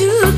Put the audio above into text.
you